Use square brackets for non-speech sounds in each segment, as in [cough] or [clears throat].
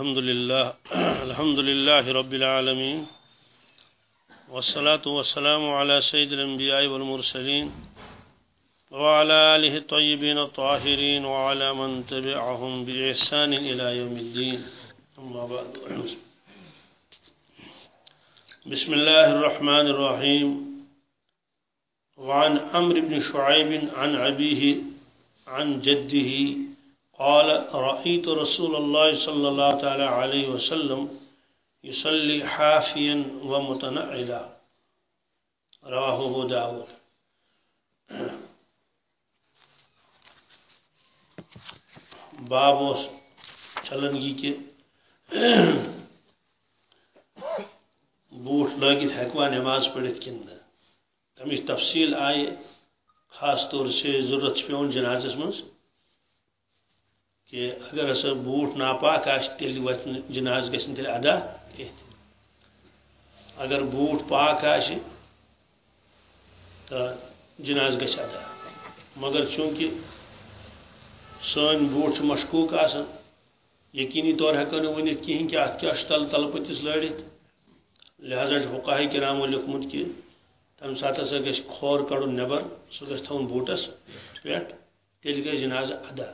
الحمد لله [clears throat] الحمد لله رب العالمين والصلاة والسلام على سيد الأنبياء والمرسلين وعلى آله الطيبين الطاهرين وعلى من تبعهم بإحسان إلى يوم الدين. أما بعد. بسم الله الرحمن الرحيم. وعن عمرو بن شعيب عن أبيه عن جده قال، رأيت رسول الله صلى الله تعالى عليه وسلم يصلي حافيا ومتنعلا. رواه أبو داود. باب چلن یہ کہ بوٹ لگت ہیکوا نماز پڑھت کن تمچ تفصیل آئی خاص طور سے ضرورت پیون جنازس مز. کہ اگر ہسا بوٹ ناپاک آس تیل جناز گھن تیل ادا کی اگر بوٹ پاک آس تو جناز گھ ادا۔ مگر چونکہ سن بوٹ مشکوک آسان، یقینی طور ہیکو نہ ونت کہین کہ ات کیا تل تل پتس لڑت لہذا حقاہ کرامو لیکمت کہ تم سات ہسا گھ کھور کڑن نبر سہ گھ تھون بوٹس پہ تیل گھ جناز ادا۔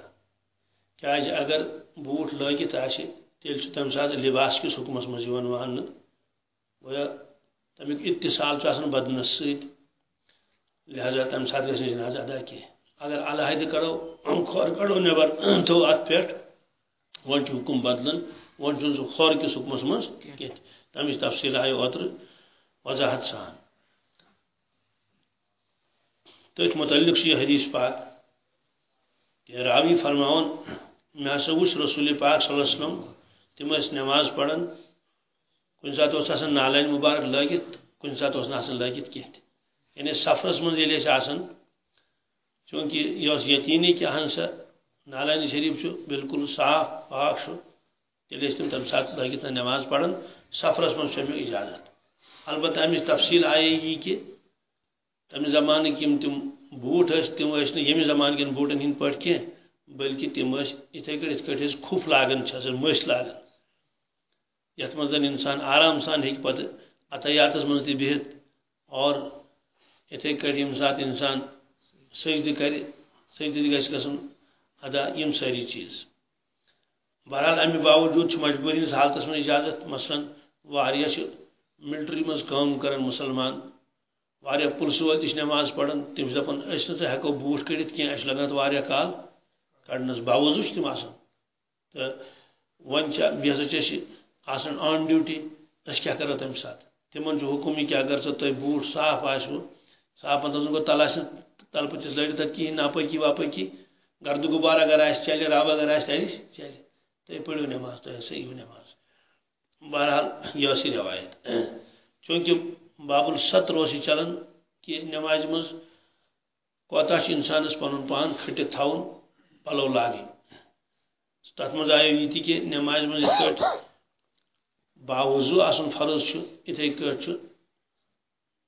کیاز اگر بوٹ لگت آہ تیل تمہ سات لباس کس حکمس مز مان گویا تمیک اتصال بدنس ست لہذا تمہ سات گھس جناز ادا کی اگر علیحدہ کرو کھور کڑو نبر تو ات پہ ون حکم بدلن ون سہ کھور کس حکمس مز کی تمچ تفصیل آئی اوتر وضاحت سان۔ تھی متعلق یہ حدیث پاک کہ راوی فرماون مے ہسا وچ رسول پاک صلی اللہ علیہ وسلم تم اس نماز پڑھن، کن سات اس آسان نالین مبارک لگت، کن سات اس آسان لگت کی یعنی سفرس من یل آسان چونکہ یہ یقینی کہ اہن سا نالین شریف چھ بالکل صاف، پاک چھ تیل تم تم سات لگت نماز پڑھن، سفرس من چھ اجازت۔ البتہ امچ تفصیل آئے گی کہ تمہ زمانہ یم تم بوٹ تم یم زمانہ کن بوٹن ہند پہ کی بلکہ تم اتھے کٹ ات کٹ کھف لاگان مس لاگان یت مز انسان آرام سان ہیک پتہ عطیاتس مز تہ بہت۔ اور اتھے کٹ یم سات انسان سجدہ کر سجدہ گھس گژھن ادا یم ساری چیز۔ بہرحال امہ باوجود مجبوری ہز حالتس من اجازت، مثلا واریاہ ملٹری مز کام کران مسلمان واریاہ پلسہ وول تہ نماز پڑھان تم دپان اس نہ ہیکو بوٹ کڑت کی اس لگان واریاہ کال۔ کڑنس باوضو تم آسان۔ تو ون بیسا آسان آن ڈیوٹی اس کیا کرو تمہ سات تمن حکم یہ کہ اگر سو تہ بوٹ صاف آسو۔ صاف مطلب گو تل تل پتس لڑت تک کہین ناپکی واپکی۔ گرد غبار اگر آس چلے راب اگر آس تیل چلے تھی پڑھو نماز تھی صحیح نماز۔ بہرحال یہ سی روایت۔ چونکہ باب الستر اس چلان کہ نماز مز کوتا انسانس پن پان کھٹت تھون پلو لاگن تر مز آئے یہ کہ نماز مز کٹ باوضو آسن فرض اتھے کٹ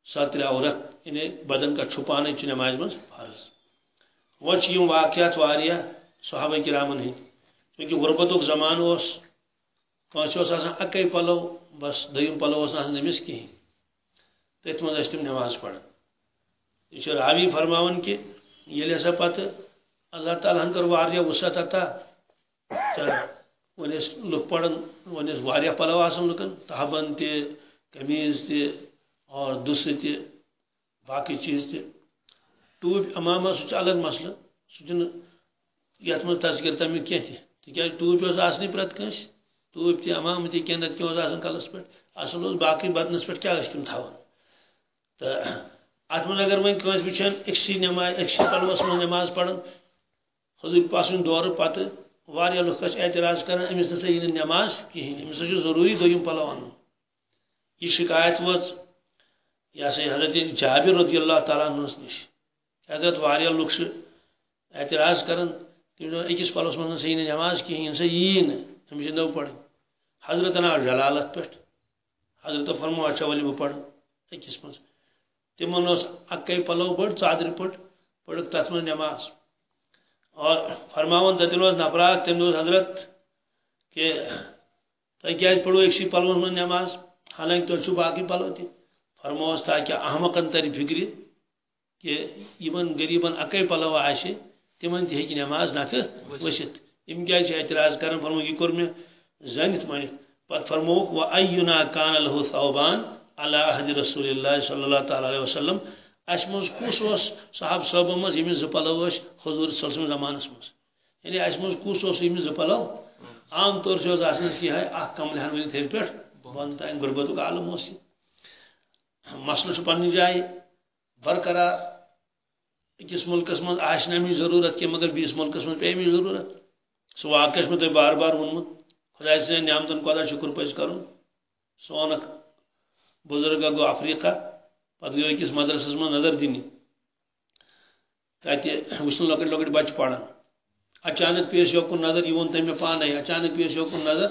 ستر عورت یعنی بدن کا چھپان نماز مز فرض وچ واقعات واریاہ صحابہ کرامن ہند چونکہ غربت زمان اس کنس آسان اکے پلو بس دم پلو نمس کہین تھی مز تم نماز پڑھان یہ راوی فرماون کہ یل ہسا پتہ اللہ تعالیٰ ہن کر واریاہ وسعت عطا۔ ون لک پڑھان ون واریاہ پلو آسان لکن تہبن تہ قمیض تہ اور دس تہ باقی چیز تہ ٹوپ امامہ سہ الگ مسئلہ سہ یت من تذکر تمیک کی تہ تکیاز ٹوپ اس آسنی پرت کنس ٹوپ تہ امام تہ کینت کیوں آسان کلس پہ اصل اس باقی بدنس پہ کیا تم تھاون۔ تو ات من اگر ون کنس وچان اکسی نماز اکسی پلوس من نماز پڑھان حضور پاسن دور پتہ واریاہ لوگ اعتراض کران امس نسا یہ نماز کہین امس ضروری دویم پلو ان یہ شکایت وچ یہ سا حضرت جابر رضی اللہ تعالیٰ عنہ نش۔ حضرت واریاہ لوگ اعتراض کران تم اکس پلوس من نسا یہ نماز کہین سا یہ امس نو پڑھ۔ حضرت نا جلالت پہ حضرت فرمو اچھا ولی بہ پڑھ۔ اکس من تمن اکے پلو بڑ ژادر پٹ پڑک تس من نماز۔ اور فرماون تتن نفرات تم دوس حضرت کہ تھی کیا پڑو ایک پلو نماز، حالانکہ تھی چھو باقی پلو تھی۔ فرموس تاکہ احمقن تر فکر کہ یمن غریبن اکے پلو آسہ تمن تہ ہیکہ نماز نکھ ورست یم کیا اعتراض کران فرمو یہ کور میں زنت منت پت فرموک و اینا کان له ثوبان علی عهد رسول الله صلی اللہ تعالی علیہ وسلم اس مز کس اس صاحب صاحب مز یم ز پلو اس حضور صلی اللہ علیہ وسلم زمانس مز یعنی اس مز کس اس یم ز پلو عام طور سے آسان کی ہے اخ کمل ہن ونی تھیر پٹ بند تین غربتک عالم اس مسئلہ چھ پنہ جائے برقرار اکس ملکس من آس نمی ضرورت کی مگر بیس ملکس من پی امی ضرورت سو واقع میں تھی بار بار ونمت خدا سے نعمتن کو شکر پز کر سون بزرگ گو افریقہ پتہ گئی اکس مدرسس من نظر دن تتہ وچن لکٹ لکٹ بچہ پڑھان اچانک پیش یوکن نظر یہ ون تمہیں پانے۔ اچانک پیش یوکن نظر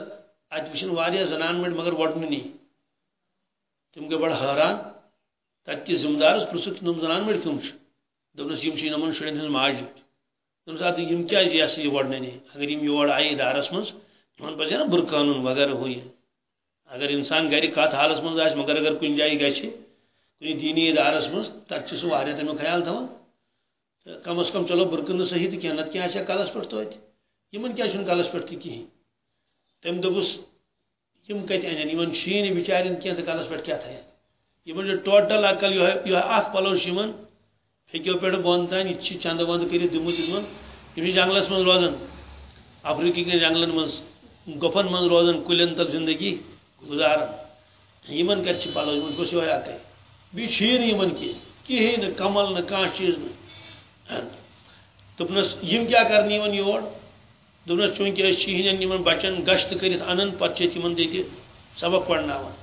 ات وچن واریاہ زنان مٹ مگر وٹننی۔ تم گئی بڑا حیران۔ تت کس ذمہ دارس پرسک تم زنان مٹ کم دپنس یم نمن شرین ہز ماجہ جی۔ تم سات یم کیا جی یہ سا یہ وڑننے اگر یم یور آئی ادارس مز تمہن پزے نا بر قانون وغیرہ ہو یہ اگر انسان گھر کت حالس مز آس مگر اگر کن جائیں گھر کن دینی ادارس مز تت سہ واریاہ تمیک خیال تھوان کم از کم چلو برکن صحیح تو کیا نت یعنی کیا کلس پہ توت یمن کیا کلس پہ تہ کہین تم دپس یم کت ان یمن شین بچارین کی کلس پہ کیا تھین یمن ٹوٹل عقل یعنی یہ پلو یمن پھیکو پہ بون تان یہ چند وند کر دن جنگلس من روزان افریقی کن جنگلن من گفن من روزان کلین تل زندگی گزاران یمن کت پلو یمن گوس یہ اکے بیچ یمن کی کہین کمل، نہ کان چیز دپنس یم کیا کرنی یمن یور دپنس چونکہ اس ہن یمن بچن گشت کرت انن پتہ تمن دیتی، سبق پڑناوان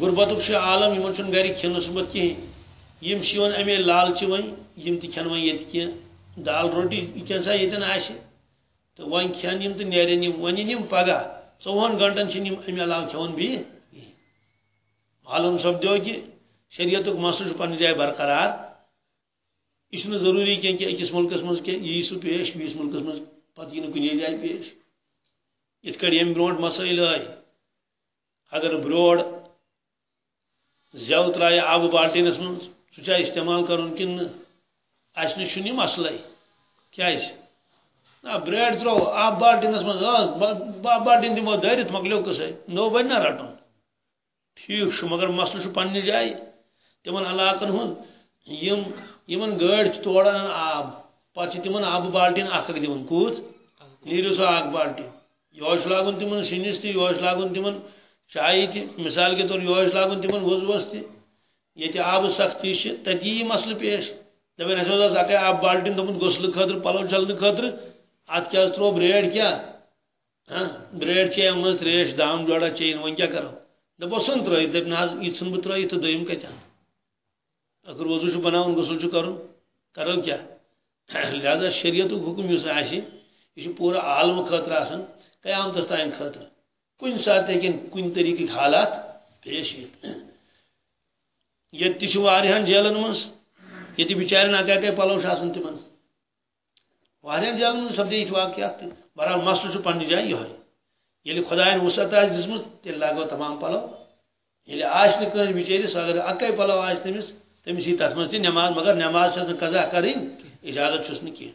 غربتک عالم یمن چھ گھر کھن سمت کہین یم شیون امی لالچ ون یم تی کھن ون یت کی دال روٹی کیا یتن آش تو ون کھن یم تو نیرن یم ون یم پگہ ژوہن گھنٹن چھ یم امی علاوہ کھون بی معلوم سپدو کہ شریعتک مسئلہ پنہ جائے برقرار۔ یہ ضروری کی کہ اکس ملکس مز یہ سہ پیش بیس ملکس مز پتہ یہ کن جائے پیش۔ یت کڑ یم برونٹ مسائل آئی اگر بروڑ زو ترائے آب بالٹینس مز سہ استعمال کرن کن اس نش یہ مسئلہ کیا نا بریڈ ترو آب بالٹینس من بالٹین دمو دارت مکلیو قصے نو بن رٹن ٹھیک مگر مسئلہ پنہ جائے۔ تمن علاقن ہن یم، یمن توڑان آب، پتہ تمن آب بالٹین اخ دون کوت نیرو سو اخ بالٹین۔ یہ لاگن تمن سنس تہ یہ لاگن تمن چائے تہ، مثال کے طور یہ لاگن تمن وز وز تہ۔ یہ آب سختی تتی یہ مسئلہ پیش۔ دپان اہس اکے آب بالٹین دپن غسل خاطر پلو چھلنے خاطر ات کیا ترو بریڈ کیا بریڈ چے مز تریش، دام جوڑا، چین ون کیا کرو؟ دپو سن ترٲیِتھ دپ نہ یہ ژھن بہ ترٲیِتھ تہٕ دوٚیِم اگر وضو چھُ بناوُن غسل چھُ کرُن کرو۔ کیا؟ لہذا شریعتُک حکم یُس آسہِ یہِ چھُ پوٗرٕ عالمہٕ آسان قیامتس تام خٲطرٕ کُنہِ ساتہٕ ہیٚکن کُنہِ طریٖقٕکۍ حالات پیش یِتھ یہ تہن جیلن مز یہ بچارن اکہ اکے پلو آسان تمن واریاہن جیلن مز سپدے یہ واقعات تہ بہرحال مسئلہ پنہ جائے یہ یل خدائن وسعت آس دس تیل لاگو تمام پلو۔ یل آس نس بچارس اگر اکے پلو آس تمس تمس یہ تر مز نماز، مگر نماز چھس قضا کریں اجازت چھس نا کی۔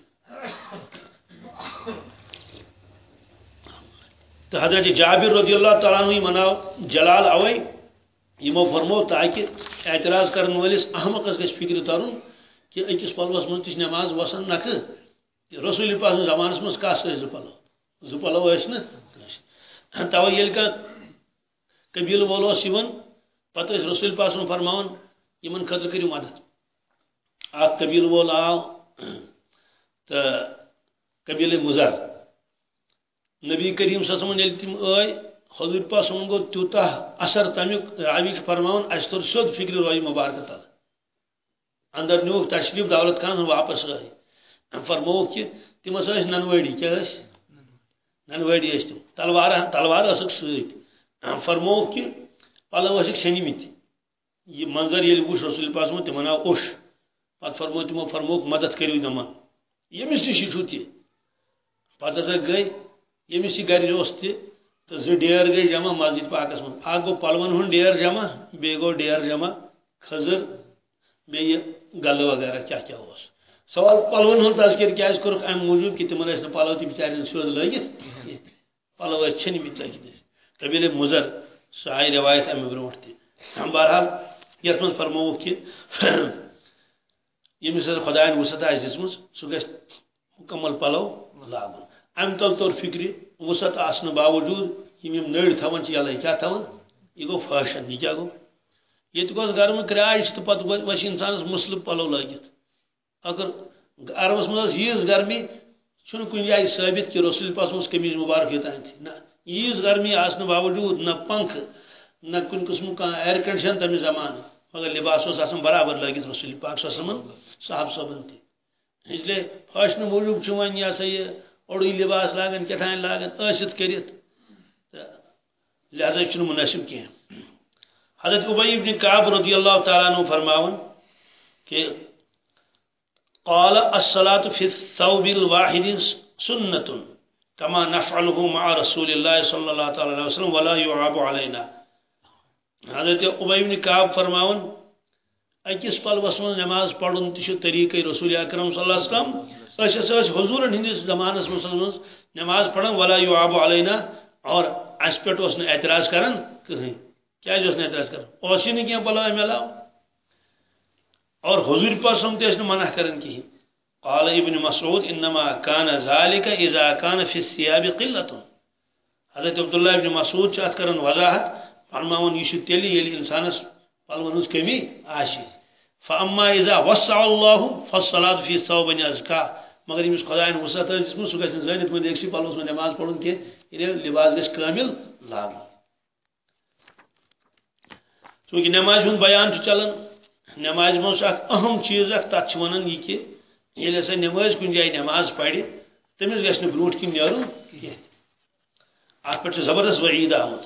تو حضرت جابر رضی اللہ تعالیٰ عنہ مناو جلال اوے یمو فرمو تاکہ اعتراض کرن ولس احمقس گھ فکر ترن کہ اکس پلوس من تہ نماز وسان نک رسول پاک زمانس من کس ز پلو ز پلو ٲسۍ نہٕ توے ییٚلہِ کانٛہہ قبیٖلہٕ وول اوس یِوان پتہٕ ٲسۍ رسول پاک فرماوان یِمن خٲطرٕ کٔرِو مدد اکھ قبیٖلہٕ وول آو تہٕ قبیٖلہٕ مُزر نبی کریم صلی اللہ علیہ وسلم ییٚلہِ تِم ٲے حضور پاس گو تیوتہ اثر تمیک راوی فرمان اس تر فکر روی مبارک تل اندر نیوک تشریف دولت خان واپس آئی فرمو کہ تم اس ننوڑی کیا اس ننوڑی تم تلوار تلوار اسک سیت فرمو کہ پلو اسک شنی یہ منظر یل وش رسول پاس مت تمنا اوش۔ پت فرمو تمو فرمو مدد کریو نما یمس نش چھو تی پتہ گئی یمس گھر اوس تہ تو ڈیر گئی جمع مسجد پاکس من اک گو پلون ہن ڈیر جمع بی گو ڈیر جمع، خضر بی گل وغیرہ کیا کیا اس۔ سوال پلون ہن تذکر کیا کرک ام موجود کہ تمن اس پلو تی بیچارین سود لگت پلو اس چھنی لگت قبیل مزر سائی روایت ام برونٹ تی بہرحال یت من فرمو کہ یمس خدائن وسط آس دسمز سہ گھس مکمل پلو لاگن ام تل طور فکر وسط آسن باوجود یم یم نڑ تھوان یلے کیا تھوان یہ گو فیشن یہ کیا گو یہ گوس گرم کراج تو پتہ وس انسانس مسلم پلو لگت اگر گرمس مز ییز گرمی چھن کن جائے ثابت کہ رسول پاس مس قمیض مبارک یوتان تھی نہ ییز گرمی آسن باوجود نہ پنکھ نہ کن قسم کا ایئر کنڈیشن تمہ زمانہ مگر لباس اس آسان برابر لگت رسول پاک صلی اللہ علیہ وسلم صاحب صبن تھی۔ اس لیے فیشن موجود چون یہ سا یہ اوڑی لباس لاگن کتان لاگن ٲسِتھ کٔرِتھ تہٕ لہذا چھُنہٕ مناسب کینٛہہ حضرت ابی ابن کعب رضی اللہ تعالیٰ عنہ فرماون کہ قال الصلاة في الثوب الواحد سنة كما نفعله مع رسول الله صلى الله عليه وسلم ولا يعاب علينا حضرت ابی ابن کعب فرماون اکس پلوس من نماز پڑھن تہ طریقہ رسول اکرم صلی اللہ علیہ وسلم۔ اس اس حضور ہندس زمانس مسلمس نماز پڑھن، ولا یعاب علینا۔ اور اس پٹ اس نے اعتراض کرن، کہیں۔ کیا جو اس نے اعتراض کرن؟ اوسی نہیں کیا بلا ملاو اور حضور پر سمتے اس نے منع کرن کی۔ قال ابن مسعود، انما كان ذلك اذا كان في الثياب قله حضرت عبداللہ ابن مسعود چاہت کرن وضاحت فرماون، یہ تیلی، یلی انسانس پلونس کمی آشی. فاما اذا وسع الله فالصلاه في ثوب ازكى مگر یمس خدائن وسعت اسم سو گژھن زٲنِتھ من ایکسی پلوس من نماز پڑھن کہ یہ یعنی لباس گژھِ کامل لاگُن چونکہ نماز ہند بیان چلان نماز مز اخ اہم چیز اخ تک ونان یہ کہ ییٚلہِ ہسا نماز کُنہِ جایہِ نماز پرِ تٔمِس گژھِ نہٕ برونٛٹھ کِنۍ نیرُن کینٛہہ اتھ پٮ۪ٹھ چھُ زبردست وعیٖد آمٕژ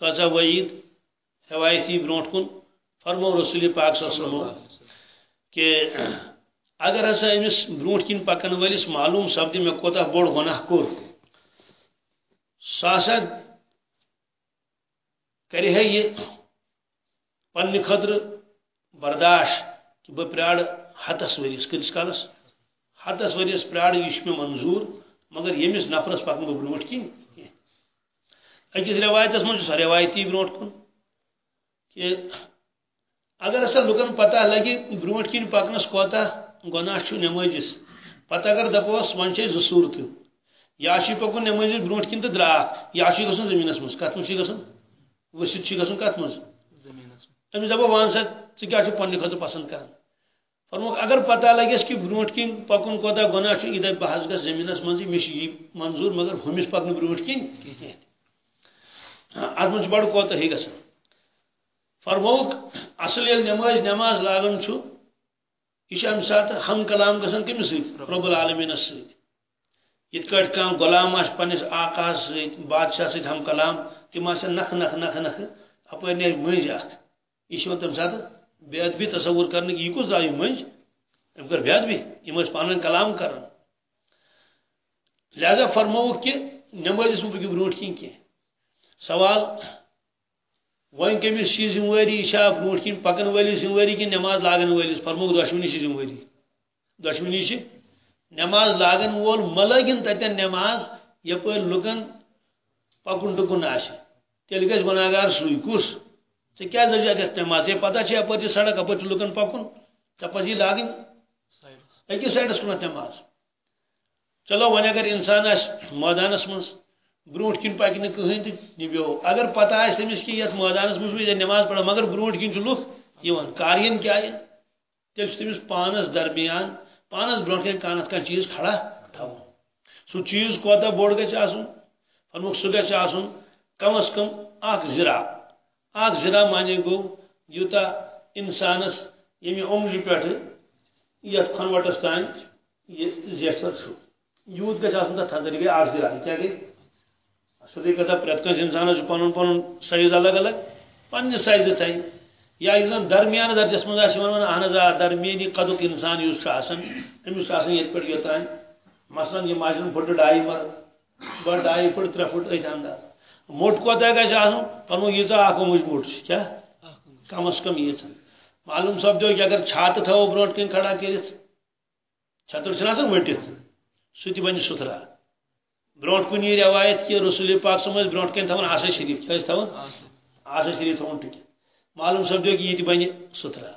کۭژاہ وعیٖد روایتی برونٛٹھ کُن فرمو رسول پاک صلی اللہ علیہ وسلم کہ اگر ہسا امس بروٹ کن پکن ولس معلوم سپدِ مے کوتاہ بوڑ گناہ کور۔ سہ ہسا ہے یہ پنہ خطر برداشت کہ بہ پرار ہتس ورس کتس کالس۔ ہتس ورس پرار یہ مے منظور، مگر یمس نفرس پکن بہ بروٹ کن۔ اکس روایتس من سہ روایتی بروٹ کن کہ اگر ہسا لکن پتہ لگی بروٹ کن پکنس کوتاہ گناہ چھ نمازس پتہ اگر دپوس ون زٕ صورت یا چھ پکن نماز برونٹ کن تو دراک یا چھ گژھن زمینس مز کت مز گژھن ؤسِتھ چھ گژھن کت مز أمِس دپو وَن سا ژٕ کیٛاہ چھُکھ پننہِ خٲطرٕ پسنٛد کران اگر پتہ لگس کہ برونٹ کن پکن کوتاہ گناہ چھ یہ دپ بہ حظ گژھ زمینس منٛزٕے مےٚ چھُ یہِ منظور مگر ہُمِس پکنہٕ برونٹ کن کینٛہہ [laughs] اتھ منٛز چھُ بڑٕ کوتاہی گژھان فرموک، اصل ییٚلہِ نماز نماز لاگان چھُ یہ امہ سات ہم کلام گھن کمس ست رب العالمینس ست یت کٹ کم غلام آس پنس آقا ست بادشاہ ست ہم کلام۔ تم آس نخ نخ نخ نخ۔ اپر نیرِ مٔنزۍ اکھ یہ چھُ تمہِ ساتہٕ بے ادبی تصور کرنہٕ یہِ کُس درٛاو مٔنزۍ أمۍ کٔر بے ادبی یِم ٲسۍ پانہٕ ؤنۍ کلام کران لہذا فرمووُکھ کہِ نٮ۪مٲزِس مہٕ پٔکِو برونٛٹھ کِنۍ کینٛہہ سوال وۄنۍ کٔمِس چھِ ذمہٕ یہ چھا برونٛٹھ کِنۍ پکن وٲلِس ذمہٕ کِنہٕ نٮ۪ماز لاگن وٲلِس فرمووُکھ دۄشوٕنی چھِ ذمہٕ دۄشوٕنی چھِ نٮ۪ماز لاگن وول مہ لٲگِن تتٮ۪ن نٮ۪ماز یپٲرۍ لُکن پکُن ٹُکُن آسہِ تیٚلہِ گژھِ گُناہگار سُے کُس؟ ژےٚ کیٛازِ لٔجہِ اتٮ۪تھ نٮ۪ماز ژےٚ پتہ چھِ یپٲرۍ چھِ سڑک چھُ لُکن پکُن؟ ژےٚ پزی لاگٕنۍ أکِس سایڈس کُنتھ نٮ۪ماز چلو وۄنۍ اگر انسان آسہِ مٲدانس منٛز برونٹ کن پکہ نا کہین تو نبیو اگر پتہ آس تمس کہ یت میدانس مز نماز پڑھا، مگر برونٹ کن لُکھ یوان کارین کیا تیل تمس پانس درمیان، پانس برونٹ کن کانت کان چیز کھڑا تھاون سو چیز کوتا بوڑ گژھِ آسُن فرموک سُہ کم از کم اکھ زرا۔ اکھ زرا مانے گو، یوتا انسانس یعنی یمہ عمرِ پٮ۪ٹھ یتھ کھنوٹس تام یہ زیٹھر چھُ یوت گژھِ آسُن تتھ تھزر گٔے اکھ زرا کیاہ گٔے سیدھی کتھا پریت کنس انسانس پن پن سائز الگ الگ پنہ سائز تھائی یا زن درمیان درجس من ون اہن آ درمیانی قدک انسان اس امس یت پہ یوتان مثلاً یہ ماجن پھٹ ڈائی مر بڑ ڈائی پھٹ ترے پھٹ ات انداز۔ موٹ کوتہ گژھِ آسُن پنو ییٖژاہ اکھ اوٚمُج موٹ کم از کم ییٖژاہ معلوم سپدیو کہ اگر چھاتہٕ تھاوو برونٛٹھ کن کھڑا کٔرِتھ چھتر چھُنہ آسان ؤٹِتھ سُہ تہِ بنہِ برونٛٹھ کُن یی روایت کہ رسول پاک ٲسۍ برونٛٹھ کن تھاوان آسا شریف کیٛاہ ٲسۍ تھاوان آسا شریف تھاوان ٹِکِتھ معلوم سپدیو کہ یہِ تہِ بنہِ سُتھرا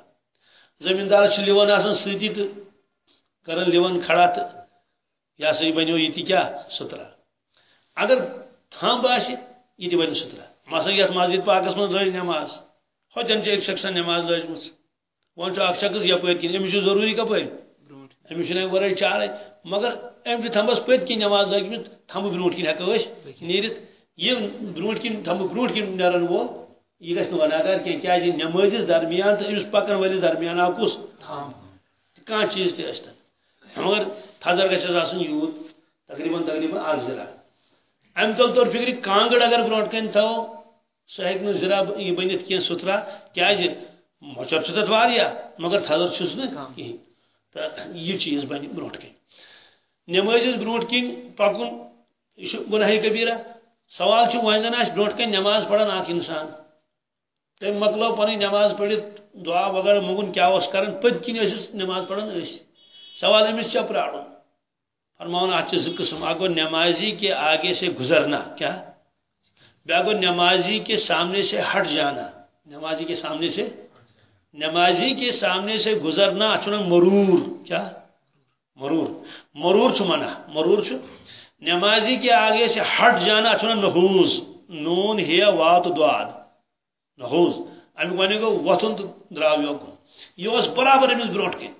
زمیٖندارس چھُ لِوان آسان سۭتی تہٕ کران لِوان کھڑا تہٕ یہ ہسا یہِ بنیو یہِ تہِ کیٛاہ سُتھرا اگر تھمب آسہِ یہ تہِ بنہِ سُتھرا مثلاً یتھ مسجد پاکس منٛز لٲج نٮ۪ماز ہوتٮ۪ن چھِ أکۍ شخصن نٮ۪ماز لٲجمٕژ وۄنۍ چھُ اکھ شخص یپٲرۍ کِنۍ أمِس چھُ ضروٗری چھُنہٕ امہِ ورٲے چارے۔ مگر چھِ تھمبس پٔتۍ کِنۍ نٮ۪ماز لٲگمٕژ تھمبہٕ برونٛٹھ کِنۍ ہٮ۪کو أسۍ نیٖرِتھ یہِ برونٛٹھ کِنۍ تھمبہٕ برونٛٹھ کِنۍ نیرن وول یہ گژھِ نہٕ گناہگار کینٛہہ کیٛازِ نٮ۪مٲزِس درمیان تہٕ أمِس پکن وٲلِس درمیان آو کُس کانٛہہ چیٖز تہِ مگر تھزر گژھٮ۪س آسُن یوٗت تقریٖباً تقریٖباً اکھ زِرا. امہِ تل طور فِکرِ کانٛگٕر اگر برونٛٹھ کَنۍ تھاوو سُہ ہیٚکہِ نہٕ زِرا یہِ بٔنِتھ کینٛہہ سُتھرا کیٛازِ مۄچر چھُ تتھ واریاہ مگر تھزر چھُس نہٕ کِہیٖنۍ تہٕ یہِ چیٖز بنہِ برونٛٹھ کَنۍ نٮ۪مٲزِس برونٛٹھ کِنۍ پکُن، یہِ چھُ گُناہی کبیٖرا سوال چھُ وۄنۍ زن آسہِ برونٛٹھ کَنۍ نٮ۪ماز پران انسان۔ تٔمۍ مۄکلٲو پنٕنۍ نٮ۪ماز پٔرِتھ دعا وغیرہ موٚنگُن کیٛاہ اوس کران پٔتۍ کِنۍ ٲسِس نٮ۪ماز سوال أمِس چھا پرارُن فرماؤن اتھ چھِ زٕ قٕسم، اکھ کے آگے سے گزرنا۔ کیا بیاکھ گوٚو کے سامنے سے ہٹ جانا۔ نمازی کے سامنے سے؟ نمازی کے سامنے سے گزرنا اچھا مرور۔ کیا مرور. مرور چھو منا مرور چھو نمازی کے آگے سے ہٹ جانا اچھا نحوز. نون ہے وات دواد. نحوز. امی ونی گو وطن تو دراو یوکن یہ اس برابر امس بروٹ کن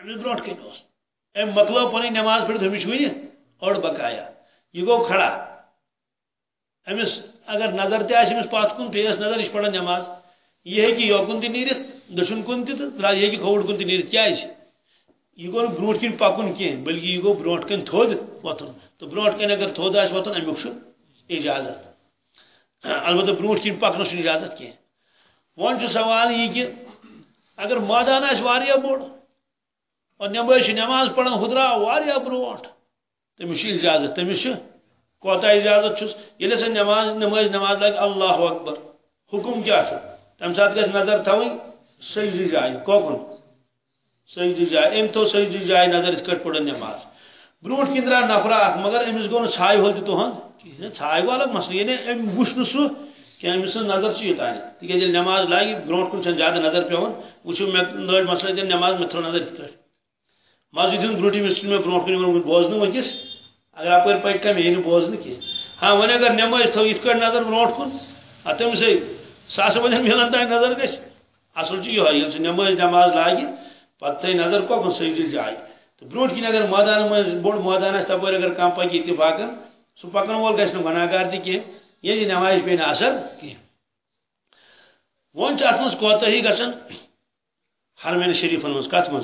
امس بروٹ کن اس ام مکلو پنی نماز پڑھ ہمش ونی اور بقایا. یہ گو کھڑا. امس اگر نظر تہ آس پات کن پیس نظر یہ پڑھان نماز. یہ ہے کہ یوکن تہ نیرت، دشن کن تہ یہ ہے کہ کھوڑ کن تہ نیرت. کیا یہ گو بروٹ کن پکن کی بلکہ یہ گو بروٹ کن تھود وتن تو بروٹ کن اگر تھود آس وتن امیک اجازت۔ البتہ بروٹ کن پکنس اجازت کی ون سوال یہ کہ اگر مادان آس واریاہ بوڑ، اور نماز نماز پڑھان ہدرا واریاہ بروٹ تمس اجازت تمس کوتا اجازت چھس۔ یل سا نماز نماز نماز لگ، اللہ اکبر۔ حکم کیا تم سات گھر نظر تھوین سجدی جائے کوکن۔ سجدی جائے ام تو سجدی جائے، نظر اس کٹ پڑھن نماز۔ بروٹ کن درا نفرا اخ مگر امس گو چھائے ہول تہن چھائے والا مسئلہ یعنی ام وچ سہ کہ امس نظر یوتان تکیاز جی، نماز لاگی بروٹ کن زیادہ نظر پیون وچو مے لٲج مسئلہ دن نماز مے تھو نظر یت مسجد ہند بروٹی مے بروٹ کن بوزن ونکس اگر آپ پک کم یہ بوزن کی ہاں ون اگر نماز تھو یہ نظر بروٹ کن تم سے ساس ون ملان تین نظر گھس اصل یہ سہ نماز نماز لاگہ پتہ تھی نظر کن سجدل جائے۔ تو بروٹ کن اگر مادان مز بوڑ مادان تپ اگر کم پکہ اتفاقن سہ پکن وول گھس گناہگار تہ کی یہ نماز پہ اثر کی۔ ون ات من کوتاہی گھان حرمین شریفن من کت من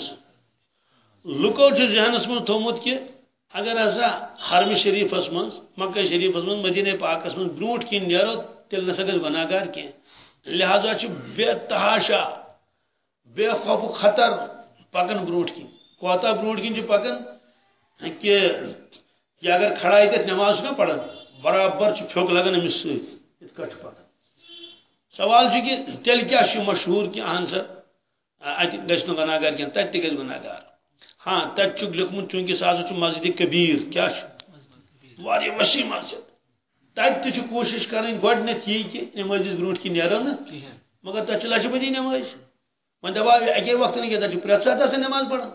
لکو ذہنس من تھومت کہ اگر ہسا حرم شریفس من، مکہ شریفس من، مدینہ پاکس من بروٹ کن نیرو تیل نسا گھس گناہگار کی۔ لہذا بے تحاشا، بے خوف خطر پکن بروٹ کن کوتا بروٹ کن پکن کہ اگر کھڑا یت نماز نا پڑھن۔ برابر پھوک لگان امس ست پکان سوال کہ تیل کیا مشہور کہ اہن سا ات گھس گناہگار کی تت تہ گھس گناہگار ہاں تت لکھمت چونکہ سہ مسجد کبیر۔ کیا وسیع مسجد تت تہ کوشش کریں گۄڈنیتھ یہ کہ نماز کن نیرو نا مگر تت لچھ بدی نماز؟ وۄنۍ دپا اکی وقت نہیں تت پرٛٮ۪تھ ساتہٕ آسان نماز پڑھان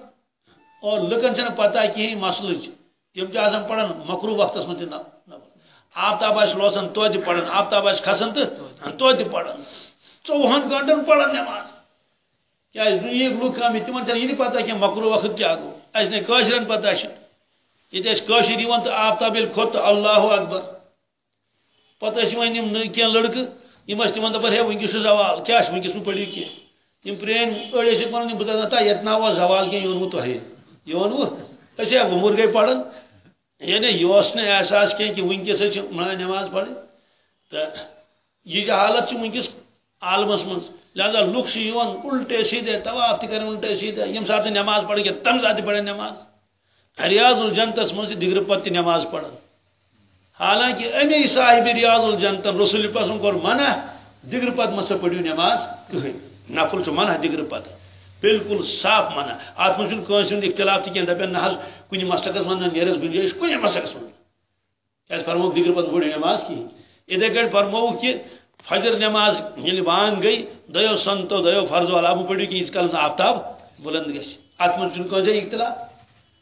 اور لُکن چھنہٕ پتہ کہیٖنۍ مسلٕچ تِم چھِ۔ آسان پڑھان مکرو وقتس منٛز تہِ آفتاب آسہِ روزان تو تہِ پڑھان آفتاب آسہِ کھسان تہٕ تو تہِ پڑھان ژوٚوُہن گنٹن پڑھان نماز۔ کیٛازِ دُنیہِکۍ لُکھ آمٕتۍ تِمن چھنہٕ یہِ پتہ کینٛہہ مکرو وقت کیٛاہ گوٚو اَسہِ نے کٲشرٮ۪ن پتہ چھِ ییٚتہِ ٲسۍ کٲشِر یِوان آفتاب ییٚلہِ کھوٚت اللہ اکبر۔ پتہٕ ٲسۍ یِوان یِم کینٛہہ لڑکہٕ؟ یِم ٲسۍ دپان ہے وٕنکیٚس چھُ زوال۔ کیٛاہ چھُ وٕنکیٚس مہٕ پٔرِو کینٛہہ یِم پرٛٲنۍ أڑۍ ٲسِکھ ونان بہٕ تا ییٚتہِ زوال کینٛہہ یہِ ووٚنوٕ تۄہہِ یہِ ووٚنوٕ أسۍ ہے وُمُر گٔے یعنی یہ اس نہٕ احساس کینٛہہ کہ ونکیٚس چھِ مطلب نماز پڑھٕنۍ تہٕ یہِ حالت چھِ ونکیٚس عالمس منٛز لہذا لُکھ چھِ یِوان الٹے سیدھے طواف تہِ کران الٹے سیدھے ییٚمہِ ساتہٕ نماز پڑھن کینٛہہ تمہِ ساتہٕ تہِ نماز ریاض الجنتس منٛز تہِ دِگرٕ پتہٕ تہِ نماز پڑھان حالانکہ امی صاحب ریاض الجنتن رسول پسند کور منع دگر پت مسا پڑھو نماز کہیں نفل چھ منع دگر پت بالکل صاف منع ات من کنس ہند اختلاف تہ کھین دپن نہ کن مسلکس من نیرس گنجائش کن مسلکس من کیا فرمو دگر پت پڑھو نماز کی. ادھے گھر فرمو کہ فجر نماز یعنی یل بانگ گئی، دیو سنتو دیو فرض والا اب پڑھو کہ اس کال آفتاب بلند گھس ات من کنس اختلاف.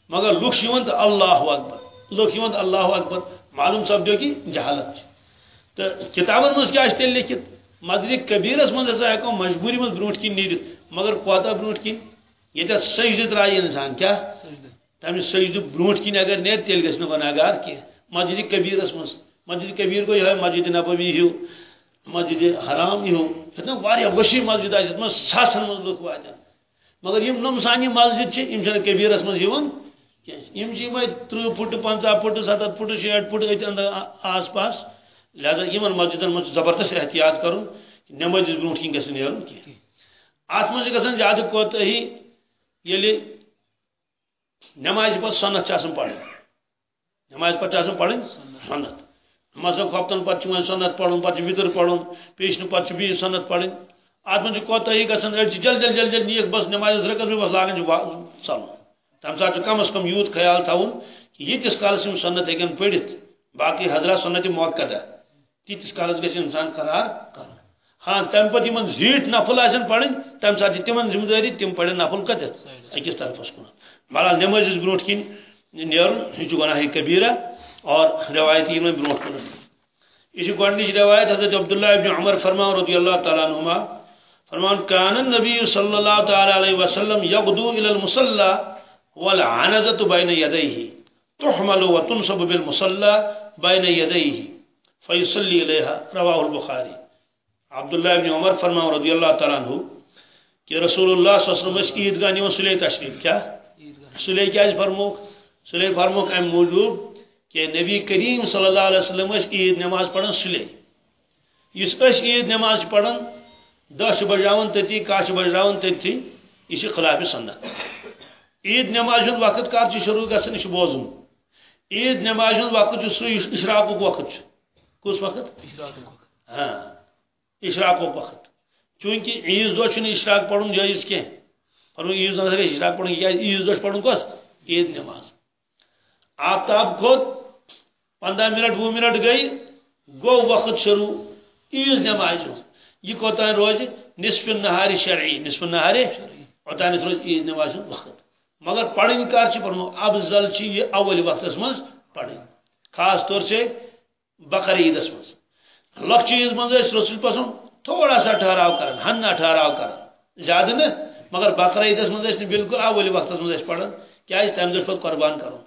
مگر لوک تو اللہ اکبر. لوک اللہ اکبر. معلوم سپدو کہ جہالت تو کتابن مز کیا تیل لکھت مسجد کبیرس من ہسا ہیکو مجبوری من بروٹ کن نیرت مگر کوتا بروٹ کن یہ سجد ترائی انسان کیا؟ تمہ سجد بروٹ کن اگر نیر تیل گھس گناگار کی مسجد کبیرس من مسجد کبیر گو یہ مسجد نبوی ہو مسجد حرام ہو یہ واریاہ وسیع مسجد آس من ساسن من لوگ واتان مگر یم نم سانہ مسجد چھ یم چھن کبیرس من یوان یم چھ یمے ترہ فٹ پنچہ فٹ ستت فٹ شیٹ فٹ ات آس پاس۔ لہذا یمن مسجدن من زبردست احتیاط کرن نماز برونٹ کن گھن نیرن کی ات من گھن زیادہ کوتہی یلی نماز پتہ سنت آسان پڑھن نماز پتہ آسان پڑھن سنت۔ مثلا کھپتن پتہ وۄنۍ سنت پڑھن، پتہ وتر پڑھن، پیشن پتہ بیٚیہِ سنت پڑھن ات من کوتہی گژھان أڑۍ جل جل جل جل نیک بس نماز رکت بس لاگان ژلُن تمہِ ساتہٕ چھُ کم از کم یوٗت خیال تھاوُن کہ ییٖتِس کالس سنت ہیٚکن پٔرِتھ۔ باقی حضرات سنت موقع تیتس کالس گھس انسان قرار کر ہاں تم پتہ ان زیٹ نفل آن پڑھن تم سات تم ذمہ داری تم پڑھن نفل کتت اکس طرفس کن۔ بہرحال، نماز برو کن نیرن، یہ گناہ کبیرہ اور روایت یہ برو کن۔ یہ گۄڈنِچ روایت حضرت عبداللہ ابن عمر فرمان رضی اللہ تعالیٰ عنہما فرمان کان النبی صلی اللہ تعالی علیہ وسلم یغدو الى المصلى والعنزة بین یدیه تحمل وتنصب بالمصلى بین یدیه فیصلی علیہ رواہ البخاری عبداللہ ابن عمر فرما رضی اللہ تعالیٰ عنہ کہ رسول اللہ صلی اللہ علیہ وسلم عید گاہ نیون سلی تشریف کیا؟ سلی کیا فرموک؟ سلی فرموک ام موجود کہ نبی کریم صلی اللہ علیہ وسلم اس عید نماز پڑھن سلی اس اس عید نماز پڑھن دہ بجاون تتی کاش بجاون تتی یہ خلاف سنت۔ عید نماز وقت کر شروع گھن یہ بوزم عید نماز وقت سو اشراق وقت کس وقت؟ ہاں اشراق وقت. چونکہ عیز دہ اشراق پڑھن جائز کی پھر عیز نظر اشراق پڑھن کیا عیز دہ پڑھن کس عید نماز. آفتاب کھوت پندہ منٹ وہ منٹ گئی گو وقت شروع عیز نماز یہ کوتان روز نصف نہار شرعی نصف نہار اوتان روز عید نماز وقت. مگر پڑھن کر پڑھن افضل یہ اول وقت مز پڑھن. خاص طور سے بقر عیدس مز لکچ عیز مز رسول پسند تھوڑا سا ٹھہراؤ کر ہنا ٹھہراؤ کر زیادہ نا مگر بقر عیدس مز بالکل اولی وقت مز پڑھن۔ کیا تمہ دہ پہ قربان کرو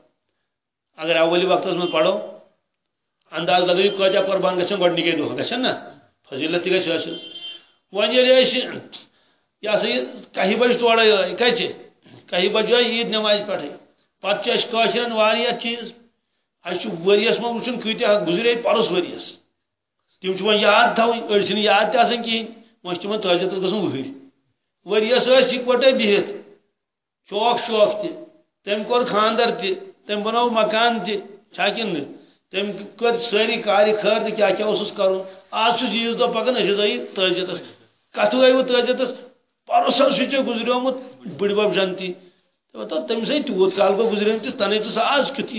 اگر اولی وقت مز پڑھو، انداز لگو کتیا قربان گھن گۄڈنِکے دۄہ گژھن نا فضیلت تہِ گژھِ حٲصِل وۄنۍ ییٚلہِ أسۍ یہِ ہسا یہِ کہہِ بجہِ تورے کَتہِ کہہِ بجہِ آے عیٖد نٮ۪مازِ پٮ۪ٹھٕے پتہٕ چھِ اَسہِ کٲشرٮ۪ن واریاہ چیٖز۔ اچھا ورس من وچن کتیا گزرے پرس ورس تم و یاد تھوین اڑ چھ یاد تہ آسان کہین وہ تم تجتس گھن وہر ورس ٲسۍ یکوٹے بہت شوق شوق تہ تم کور خاندر تہ تم بنو مکان تہ چھا کن تم کر ساری کاری خیر تہ کیا کیا اوسس کرن آج چھ چیز دو پکان اسی زئی تجتس کتھ گئی وہ تجتس پرس سہ گزریومت بڑ بب جنتی تو تم سے تیوت کال گو کو گزرے تن ٹھس آج کت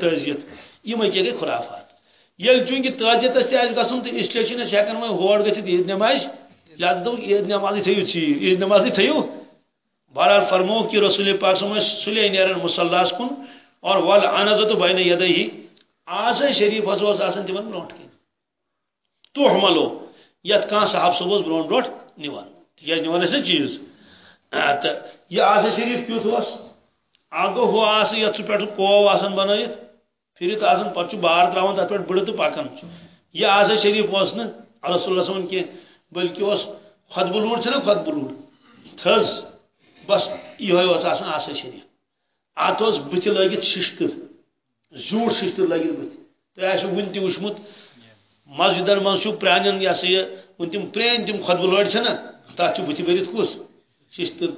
تعزیت یہ کیا گئی خرافات۔ یل چونکہ تعزیت تعزیتس تہ گھن تو اس لیے ہکان وی ہور گھت عید نماز لہٰذا دپ عید نماز تھو چیز عید نماز تھو بہرحال فرمو کہ رسول پاک سم سلے نیران مسلس کن اور ول انزت بین یدہی آس شریف ہسا آسان تمن برونٹ کن تو حملو۔ یت کان صاحب صبح برونٹ برونٹ نوان تکیاز نوان نا چیز۔ یہ آسا شریف کیت اس اگو ہو آس یت پہ کو آسان بنائت پھرت آسان پتہ بار تراؤن تر پہ بڑ تو پکان یہ آسا شریف اس نا رسول اللہ صلی کی بلکہ اس خط بلوڑ چھ نا خط بلوڑ تھز، بس یہ آسان آسا شریف۔ ات بت لگت ششتر۔ زیوٹ ششتر لگت بت تہ ون تہ وچمت مسجدن من پران یہ سا یہ ون تم پرین تم خط بلوڑ چھ نا تک بت برت کس ششتر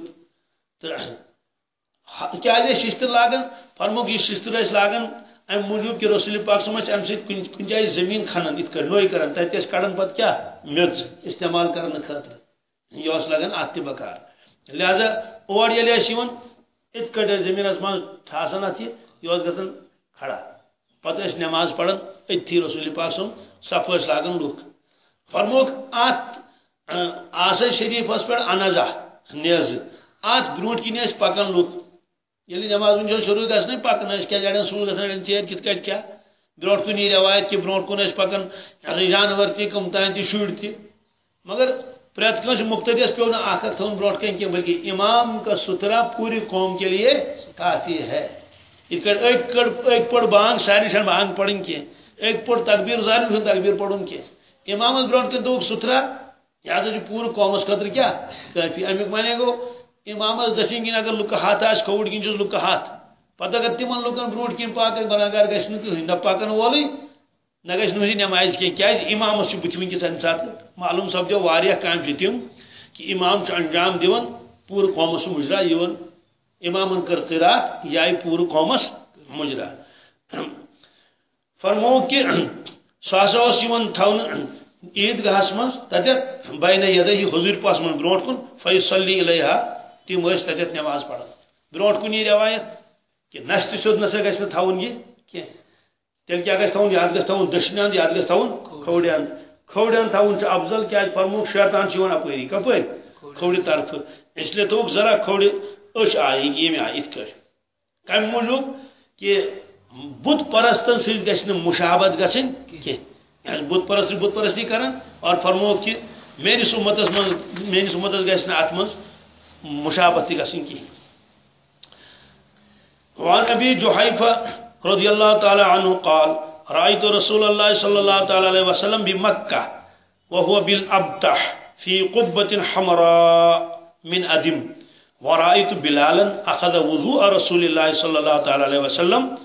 کیا ششتر لاگان فرموک یہ ششتر اس لاگان ام موجود کہ رسول پاک صلی اللہ علیہ وسلم کن جائے زمین کھنن ات کر نوئی کرن تت اس کڑن پت کیا؟ میچ استعمال کرن خاطر۔ یہ اس لگن ات بکار۔ لہذا اور یلی اس یون ات کڑ زمین اس من ٹھاسن ات یہ اس گژھن کھڑا۔ پتہ اس نماز پڑھن اتھی رسول پاک صلی اللہ علیہ وسلم صف اس لاگن لوک۔ فرموک ات شریف اس انزا نیز۔ ات برونٹ کی نیز پکن لوک یلی یعنی نماز ون شروع گھن پکن کیا جڑین سول گھن ژیر کت کٹ کیا۔ برو کن یہ روایت کہ برو کن پکن یہ جانور تہ کم تان تہ شر تہ مگر پریت کنس مختدس پیو نا اخ اخ تھون برو کن کی بلکہ امام کا سترا پوری قوم کے لیے کافی ہے۔ ایک ایک پڑ بانگ، ساری شان بانگ پڑھن کی۔ ایک پڑ تکبیر زاری تکبیر پڑھن کی۔ امام برو کن دو سترا یہ پور قومس خطر کیا؟ کافی۔ امیک مانے گو امامس دچن کن اگر لکہ ہاتھ آس کھوڑ کن چس لکہ ہاتھ۔ پتہ اگر تمن لکن بروٹ کن پاک بناگار گھس نہ پکن وولے نہ گھس نہ نماز کی کیا امامس بت ونکس امہ سات معلوم سپدو واریاہ کام تم کہ امام انجام دون پور قومس مجرا یون۔ امامن کر قرات یہ آئی پور قومس مجرا۔ فرمو کہ سہ ہسا تھون عید گاہس من تتھ بین یدہ حضور پاس من برو کن، فیصلی علیہ تم تتھ نماز پڑھان برو کن یہ روایت کہ نشت سیود نسا گھس تھون یہ کی تیل کیا گھس تھون یاد گھس تھون دشنان یاد گھس تھون کھوڑیان۔ کھوڑیان تھون افضل کیا فرموک شیطان چون اپری کپر کھوڑی طرف اس لیے تو ذرا کھوڑی اچھ آئی کہ یہ آئی ات کم موجود کہ بت پرستن سی گھس مشابت گھن کی بت پرست بت پرستی کران اور فرموک کہ میرس امتس من میرس امتس گھس ات من مشابت گھن کی۔ وعن ابي جحيفه رضي الله تعالى عنه قال رايت رسول الله صلى الله تعالى عليه وسلم بمكه وهو بالابتح في قبه حمراء من ادم ورأيت بلالا أخذ وضوء رسول الله صلى الله تعالى عليه وسلم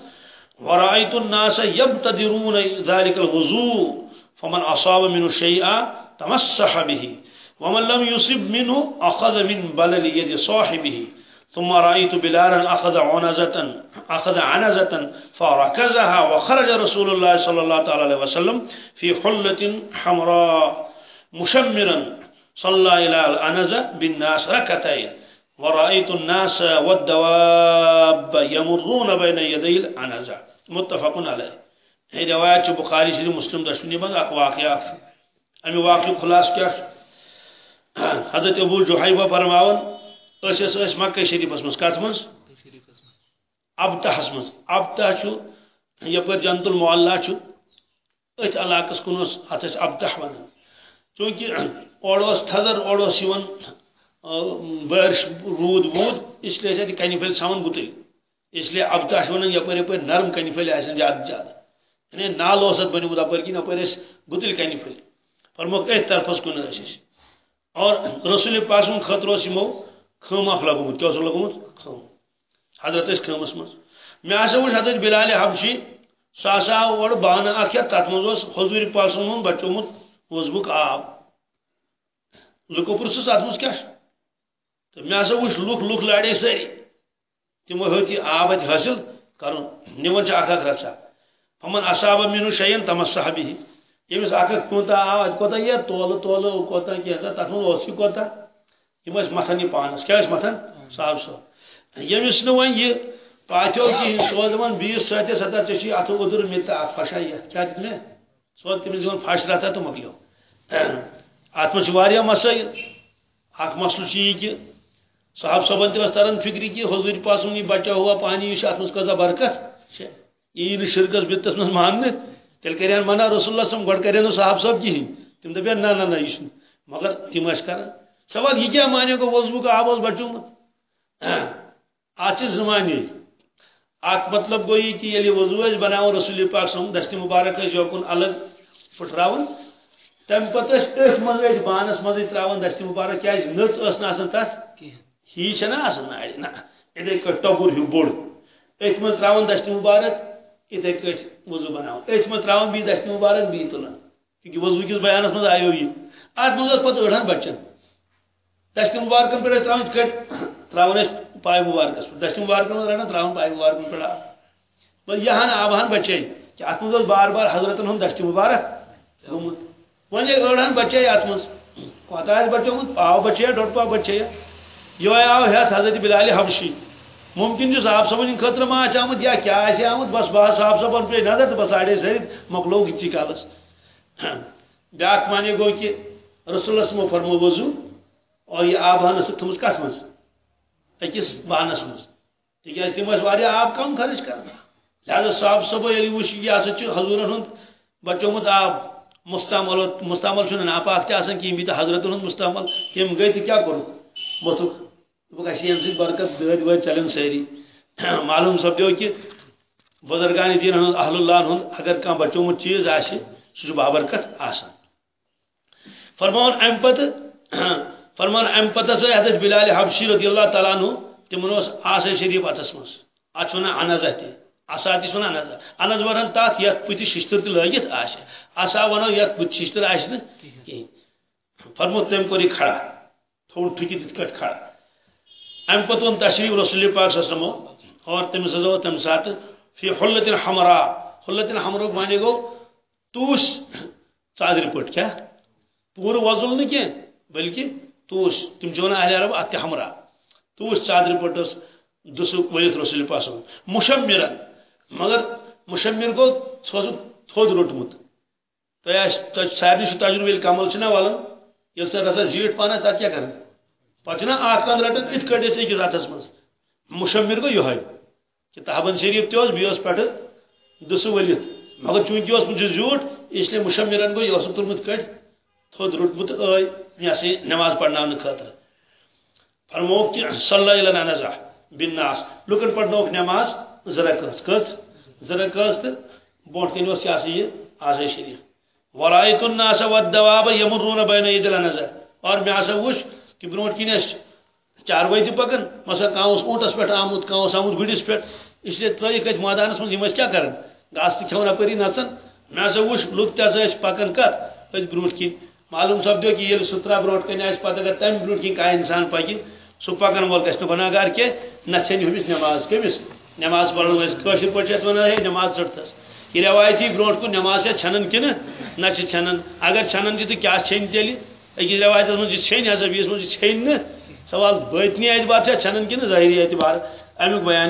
ورأيت الناس يبتدرون ذلك الوضوء، فمن أصاب منه شيئا تمسح به۔ ومن لم يصب منه أخذ من بلل يد صاحبه. ثم رأيت بلالا أخذ عنزة أخذ عنزة فركزها وخرج رسول الله صلى الله عليه وسلم في حلة حمراء مشمرا. صلى إلى العنزة بالناس ركتين ورأيت الناس والدواب يمرون بين يدي العنزة. متفق عليه. هي رواية بخاري شريف مسلم دشمني بند أقواقيا أمي واقع خلاص كيف [clears throat] حضرت ابو جحیبہ فرماون، اس اس اس مکہ شریفس مز کت مز ابتحس مز ابتح چھ یپر جنت المعلہ چھ ات علاقس کن ات ابتح ون۔ چونکہ [clears throat] اور تھزر اور یون بارش رود، وود، اس لیے کنہ پھل ساون گتل اس لیے ابتح ون یپر یپر نرم کنہ پھل آسن زیادہ زیادہ یعنی نال اوسط بنیومت اپر کن اپر گتل کنہ پھل فرموک ات طرفس کن اور رسول پاک خطر اس یمو خم اخ لگومت کیا لگومت؟ خم. حضرت اس خمس مز میں آسا وچ حضرت بلال حبشی سہ ہسا اور بانہ اخ یا تت حضور پاسن من بچومت وزبک آب. لکو پرسس ات کیا تو میں آسا وچ لوک لوک لاڑے ساری تمو ہتی آب ات حاصل کرن نون چھ اخ اخ رچا فمن اصاب منو شیئن تمسح به یمس اخ کوتا آب کوتا یہ تول تول کوتا کی ہسا تت مز اوس کوتا یم متھان یہ پانس کیا متھان صاحب صاحب یمس نو ون یہ پاتو کی سو دپان بیس ستھ ستا ٹھیک اتھ ادر مت ات پھشا یہ کیا دت مے سو تمس دپان پھش رہتا تو مکلیو ات مچ واریاہ مسائل اخ مسئلہ یہ کہ صاحب صبن تس تران فکری کہ حضور پاسن یہ بچا ہوا پانی یہ ات مز کزا برکت یہ نی شرکس بتس مز مان تیل کرین منع رسول اللہ صلی اللہ علیہ کرین صاحب جی صاحب کہین تم دپیا نہ نہ نہ یہ مگر تم کران سوال یہ کیا مانے کو وضو کا آب بچومت [clears throat] آج زمانے اک مطلب گو یہ کہ یلی وضو بناو رسول پاک سم دست مبارک یوکن الگ پھٹراون تم پتہ ات مز بانس مز تراون دست مبارک۔ کیا نت اس نہ تس ہی چھنا آسان نہ ادے کٹ ٹبر ہیو بوڑ۔ ات مز تراون دست مبارک۔ ادے کٹ وضو بناون ات مز تراون بی دست مبارک بی تلن کیونکہ وضو کس بیانس مز آیو یہ۔ ات مز پتہ اڑان بچن۔ دست مبارکن پہ تران کٹ تران پائے مبارکس پہ دست مبارکن رٹان تران پائے مبارکن پہ بس یہ آبہن بچے۔ کہ ات مز بار بار حضرتن ہند دشت مبارک گومت ون أڑہن بچے ات مز کوتہ آس بچومت پاو بچے ڈوڑ پاو بچے۔ یہ آو ہیت حضرت بلال حبشی۔ ممکن جو صاحب صبن خطر ما آمت یا کیا آمت بس بہت صاحب صبن پہ نظر تو بس آڑے سر مکلو گچی کالس بیاکھ مانے گو کہ رسول اللہ سمو فرمو وضو، اور یہ آب ہانس تھمس کت مز اکس بانس مز تکیاز تم آب کم خرچ کر لہذا صاحب صبح یلی یعنی وش یہ ہسا حضور ہند بچومت آب مستعمل مستعمل چھ ناپاک تہ آسان کہین بیت حضرت ہند مستعمل کم گئی تو کیا کرو بتک سی برکت دد ود چلن ساری معلوم سپدو کہ بزرگان دین ہند اہل اللہ ہند اگر کان بچومت چیز آسہ سہ بابرکت آسان۔ فرمان ام پتہ فرمان ام پتہ سہ حضرت بلال حبشی رضی اللہ تعالیٰ عنہ تمن اس آسے شریف اتس مس ات ونان انزہ تہ اسا تہ ونان انزہ انز ونان تات یت پتہ ششتر تہ لگت آسہ اسا ونان یت پتہ ششتر نہ کہین فرمو تم کوری کھڑا۔ تھوڑ ٹھکی تت کٹ کھڑا۔ ام پتہ ون تشریف رسول پاک صلی اللہ علیہ وسلم، اور تم سزو تم سات فی حلت حمراء حلت حمراء معنی گو توس ژادر پٹ کیا؟ پور وزل نہ کی بلکہ توس تم چھ اہل عرب ات ہمرا توس ژادر پٹس دس ورت رسول پاک صلی پاس مشمر مگر مشمر گو سوز تھود روٹمت تہ سارے تجربہ کمل چھ ولان یل سا رسا زیٹ پانہ تک کیا کر پتہ آخ کن رٹان ات کٹ أکس اتس من مشمر گو یہ کہ تحبن شریف تہ بیس پہ دس ولت مگر چونکہ اس مجھے زیوٹ اس لیے مشمرن گو یہ ترمت کٹ تھود روٹمت یہ نماز پڑھنا خاطر فرمو کہ صلی اللہ علیہ نزا بن ناس۔ لکن پڑھنوک نماز ذرا کس کس ذرا کس تو بوٹ کن اس یہ آزے شریف۔ ورائت الناس والدواب یمرون بین عید النظر اور میں آسا وش کہ بروٹ کن چاروئی تہ پکن مثلا کان اونٹس پہ آمت کان آمت گڑس پہ اس لیے ترائک ات مادانس من کیا کرن؟ گاس تہ کھون اپری نژن مے ہسا وچ لوک تہ ہسا پکان کت أتھۍ برونٛٹھ کِنۍ معلوم سپدو کہ ییٚلہِ سُہ ترٛا برونٛٹھ کَنہِ آسہِ اگر تَمہِ برونٛٹھ کِنۍ کانٛہہ اِنسان پَکہِ سُہ پَکان وول گژھِ نہٕ گۄناہ گار کینٛہہ نہ ژھیٚنہِ ہُمِس نٮ۪ماز کٔمِس نٮ۪ماز پَرن وٲلِس کٲشِر پٲٹھۍ چھِ ہے نٮ۪ماز ژٔٹتھَس یہِ رٮ۪وایتی برونٛٹھ کُن نٮ۪ماز چھےٚ ژھٮ۪نان کِنہٕ نہ چھِ ژھٮ۪نان اگر ژھٮ۪نان تہِ تہٕ کیٛاہ ژھیٚنہِ اکس روایت رٮ۪وایتَس منٛز چھِ ژھیٚنۍ ہسا سوال بتنی اعتبار چھا چھنن کِنہٕ ظاہری اعتبار امیک بیان